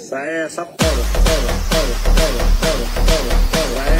Sai essa porra, porra, porra, porra, porra, porra, porra, porra,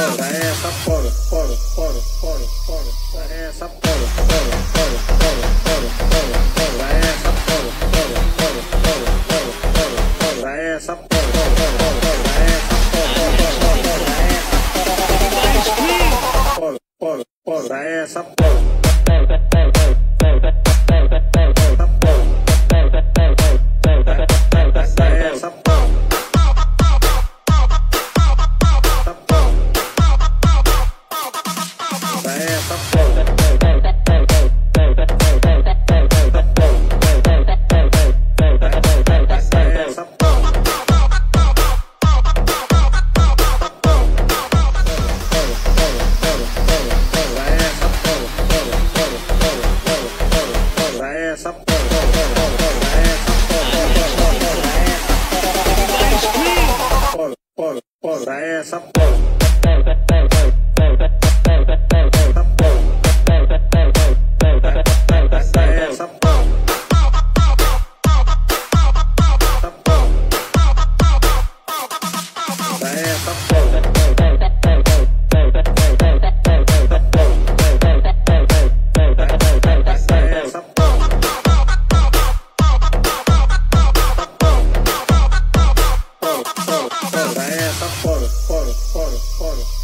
porra, porra, sai essa porra, porra, porra, porra, porra, sai essa porra, porra, porra, porra, porra, porra, porra, sai essa porra, porra, porra, porra, porra, porra, porra, sai essa porra, porra, porra, sai essa porra, porra, porra, sai essa porra. esa Fora, é, tá fora, fora, fora, fora.